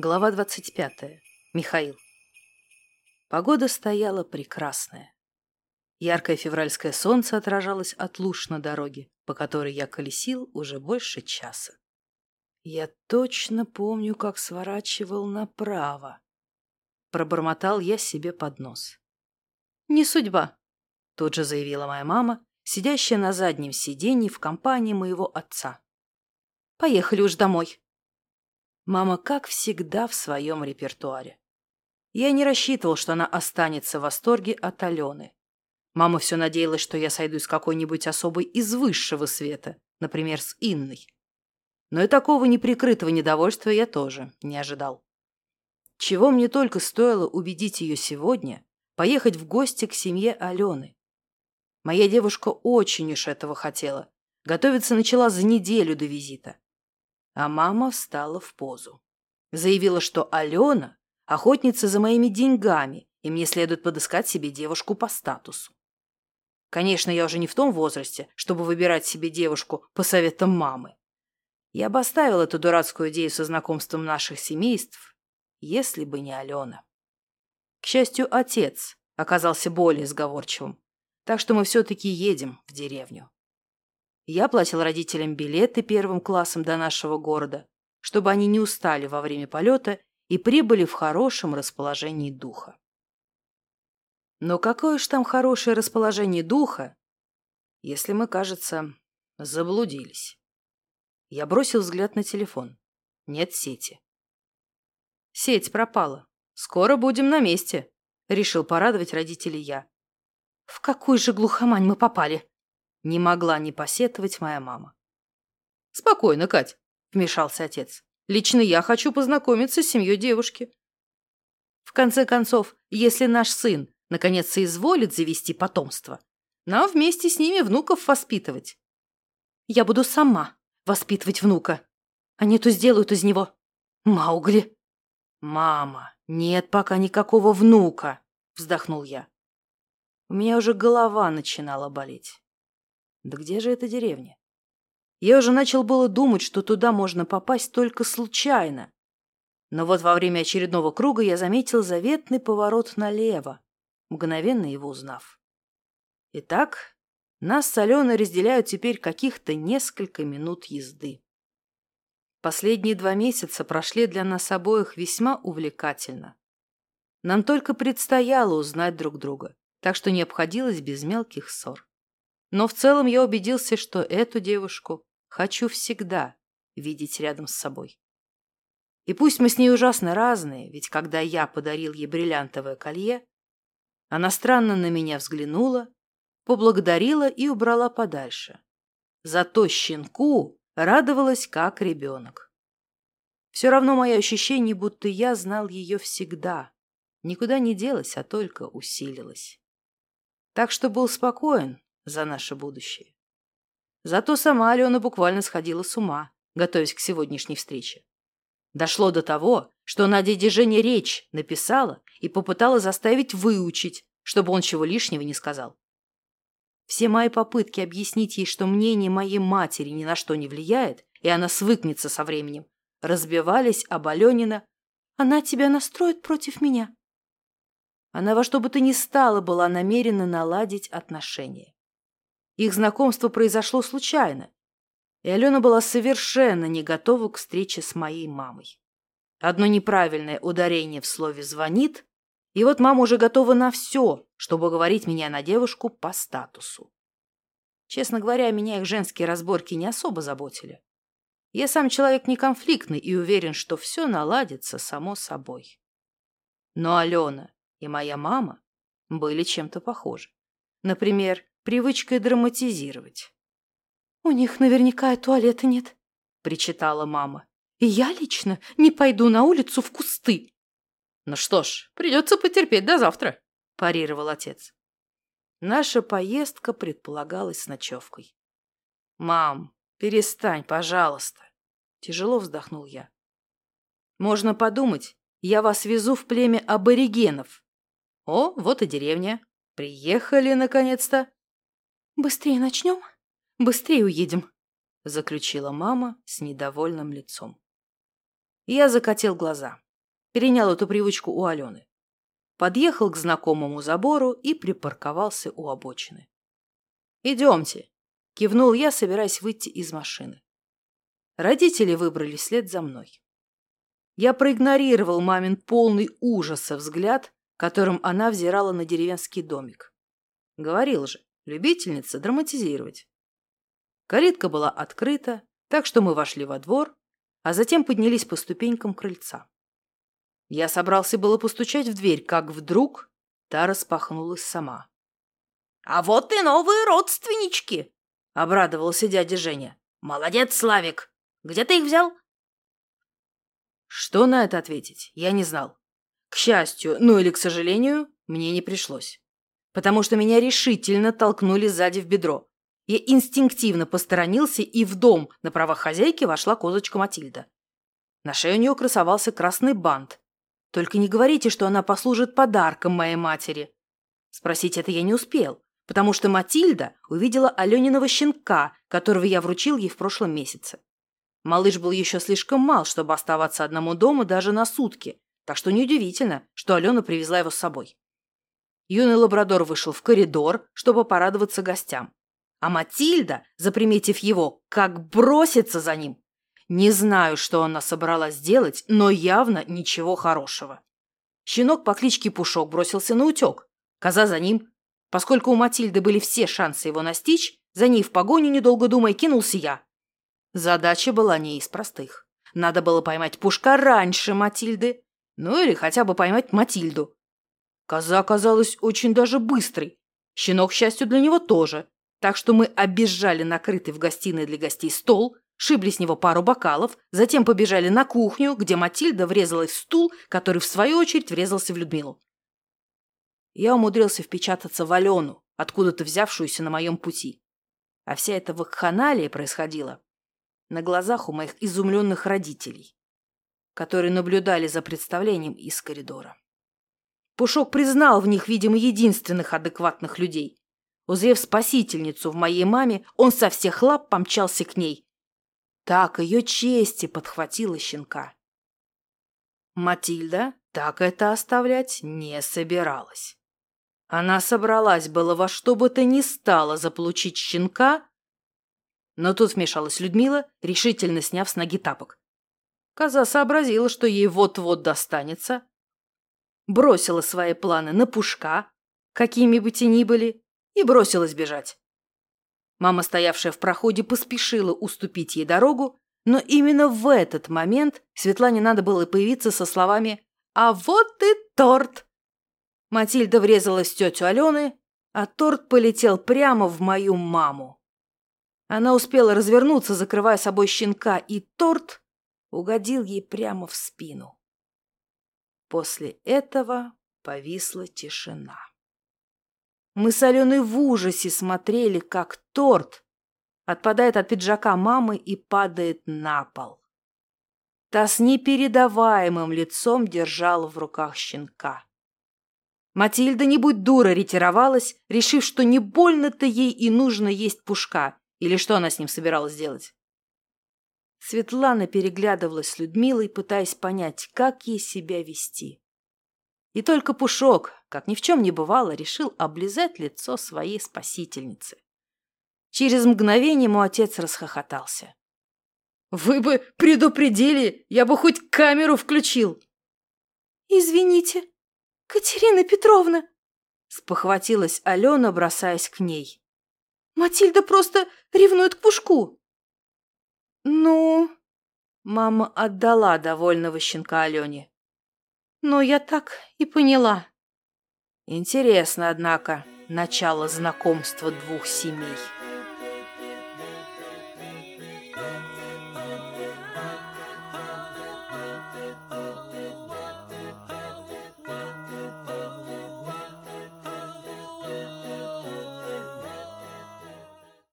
Глава 25. Михаил. Погода стояла прекрасная. Яркое февральское солнце отражалось от луж на дороге, по которой я колесил уже больше часа. Я точно помню, как сворачивал направо. Пробормотал я себе под нос. «Не судьба», — тут же заявила моя мама, сидящая на заднем сиденье в компании моего отца. «Поехали уж домой». Мама, как всегда, в своем репертуаре. Я не рассчитывал, что она останется в восторге от Алены. Мама все надеялась, что я сойду с какой-нибудь особой из высшего света, например, с Инной. Но и такого неприкрытого недовольства я тоже не ожидал. Чего мне только стоило убедить ее сегодня поехать в гости к семье Алены. Моя девушка очень уж этого хотела. Готовиться начала за неделю до визита. А мама встала в позу. Заявила, что Алена – охотница за моими деньгами, и мне следует подыскать себе девушку по статусу. Конечно, я уже не в том возрасте, чтобы выбирать себе девушку по советам мамы. Я бы оставил эту дурацкую идею со знакомством наших семейств, если бы не Алена. К счастью, отец оказался более сговорчивым, так что мы все-таки едем в деревню. Я платил родителям билеты первым классом до нашего города, чтобы они не устали во время полета и прибыли в хорошем расположении духа. Но какое ж там хорошее расположение духа, если мы, кажется, заблудились. Я бросил взгляд на телефон. Нет сети. Сеть пропала. Скоро будем на месте, решил порадовать родителей я. В какую же глухомань мы попали? Не могла не посетовать моя мама. «Спокойно, Кать», — вмешался отец. «Лично я хочу познакомиться с семьей девушки». В конце концов, если наш сын наконец соизволит завести потомство, нам вместе с ними внуков воспитывать. Я буду сама воспитывать внука. Они то сделают из него Маугли. «Мама, нет пока никакого внука», — вздохнул я. У меня уже голова начинала болеть. Да где же эта деревня? Я уже начал было думать, что туда можно попасть только случайно. Но вот во время очередного круга я заметил заветный поворот налево, мгновенно его узнав. Итак, нас с Аленой разделяют теперь каких-то несколько минут езды. Последние два месяца прошли для нас обоих весьма увлекательно. Нам только предстояло узнать друг друга, так что не обходилось без мелких ссор. Но в целом я убедился, что эту девушку хочу всегда видеть рядом с собой. И пусть мы с ней ужасно разные, ведь когда я подарил ей бриллиантовое колье, она странно на меня взглянула, поблагодарила и убрала подальше. Зато щенку радовалась как ребенок. Все равно мое ощущение, будто я знал ее всегда, никуда не делась, а только усилилась. Так что был спокоен, за наше будущее. Зато сама Алена буквально сходила с ума, готовясь к сегодняшней встрече. Дошло до того, что на дяде Жене речь написала и попыталась заставить выучить, чтобы он чего лишнего не сказал. Все мои попытки объяснить ей, что мнение моей матери ни на что не влияет, и она свыкнется со временем, разбивались об Аленина. Она тебя настроит против меня. Она во что бы то ни стало была намерена наладить отношения. Их знакомство произошло случайно, и Алена была совершенно не готова к встрече с моей мамой. Одно неправильное ударение в слове «звонит», и вот мама уже готова на все, чтобы говорить меня на девушку по статусу. Честно говоря, меня их женские разборки не особо заботили. Я сам человек не конфликтный и уверен, что все наладится само собой. Но Алена и моя мама были чем-то похожи. Например, привычкой драматизировать. «У них наверняка и туалета нет», — причитала мама. «И я лично не пойду на улицу в кусты». «Ну что ж, придется потерпеть до завтра», — парировал отец. Наша поездка предполагалась с ночевкой. «Мам, перестань, пожалуйста», — тяжело вздохнул я. «Можно подумать, я вас везу в племя аборигенов. О, вот и деревня. Приехали, наконец-то. «Быстрее начнем, быстрее уедем», — заключила мама с недовольным лицом. Я закатил глаза. Перенял эту привычку у Алены. Подъехал к знакомому забору и припарковался у обочины. «Идемте», — кивнул я, собираясь выйти из машины. Родители выбрались след за мной. Я проигнорировал мамин полный ужаса взгляд, которым она взирала на деревенский домик. Говорил же, любительница драматизировать. Калитка была открыта, так что мы вошли во двор, а затем поднялись по ступенькам крыльца. Я собрался было постучать в дверь, как вдруг та распахнулась сама. «А вот и новые родственнички!» — обрадовался дядя Женя. «Молодец, Славик! Где ты их взял?» Что на это ответить, я не знал. К счастью, ну или к сожалению, мне не пришлось. Потому что меня решительно толкнули сзади в бедро. Я инстинктивно посторонился, и в дом на правах хозяйки вошла козочка Матильда. На шее у нее красовался красный бант. Только не говорите, что она послужит подарком моей матери. Спросить это я не успел, потому что Матильда увидела Алениного щенка, которого я вручил ей в прошлом месяце. Малыш был еще слишком мал, чтобы оставаться одному дома даже на сутки, так что неудивительно, что Алена привезла его с собой. Юный лабрадор вышел в коридор, чтобы порадоваться гостям. А Матильда, заприметив его, как бросится за ним. Не знаю, что она собралась сделать, но явно ничего хорошего. Щенок по кличке Пушок бросился на утек. Коза за ним. Поскольку у Матильды были все шансы его настичь, за ней в погоню, недолго думая, кинулся я. Задача была не из простых. Надо было поймать Пушка раньше Матильды, ну или хотя бы поймать Матильду. Коза оказалась очень даже быстрой. Щенок, к счастью, для него тоже. Так что мы оббежали накрытый в гостиной для гостей стол, шибли с него пару бокалов, затем побежали на кухню, где Матильда врезалась в стул, который, в свою очередь, врезался в Людмилу. Я умудрился впечататься в Алену, откуда-то взявшуюся на моем пути. А вся эта вакханалия происходила на глазах у моих изумленных родителей, которые наблюдали за представлением из коридора. Пушок признал в них, видимо, единственных адекватных людей. Узрев спасительницу в моей маме, он со всех лап помчался к ней. Так ее чести подхватила щенка. Матильда так это оставлять не собиралась. Она собралась было во что бы то ни стало заполучить щенка но тут вмешалась Людмила, решительно сняв с ноги тапок. Коза сообразила, что ей вот-вот достанется, бросила свои планы на пушка, какими бы те ни были, и бросилась бежать. Мама, стоявшая в проходе, поспешила уступить ей дорогу, но именно в этот момент Светлане надо было появиться со словами «А вот и торт!». Матильда врезалась в тетю Алены, а торт полетел прямо в мою маму. Она успела развернуться, закрывая собой щенка, и торт угодил ей прямо в спину. После этого повисла тишина. Мы с Аленой в ужасе смотрели, как торт отпадает от пиджака мамы и падает на пол. Та с непередаваемым лицом держала в руках щенка. Матильда, не будь дура, ретировалась, решив, что не больно-то ей и нужно есть пушка, или что она с ним собиралась делать? Светлана переглядывалась с Людмилой, пытаясь понять, как ей себя вести. И только Пушок, как ни в чем не бывало, решил облизать лицо своей спасительницы. Через мгновение мой отец расхохотался. «Вы бы предупредили, я бы хоть камеру включил!» «Извините, Катерина Петровна!» спохватилась Алена, бросаясь к ней. Матильда просто ревнует к Пушку. Ну, мама отдала довольного щенка Алене. Ну, я так и поняла. Интересно, однако, начало знакомства двух семей.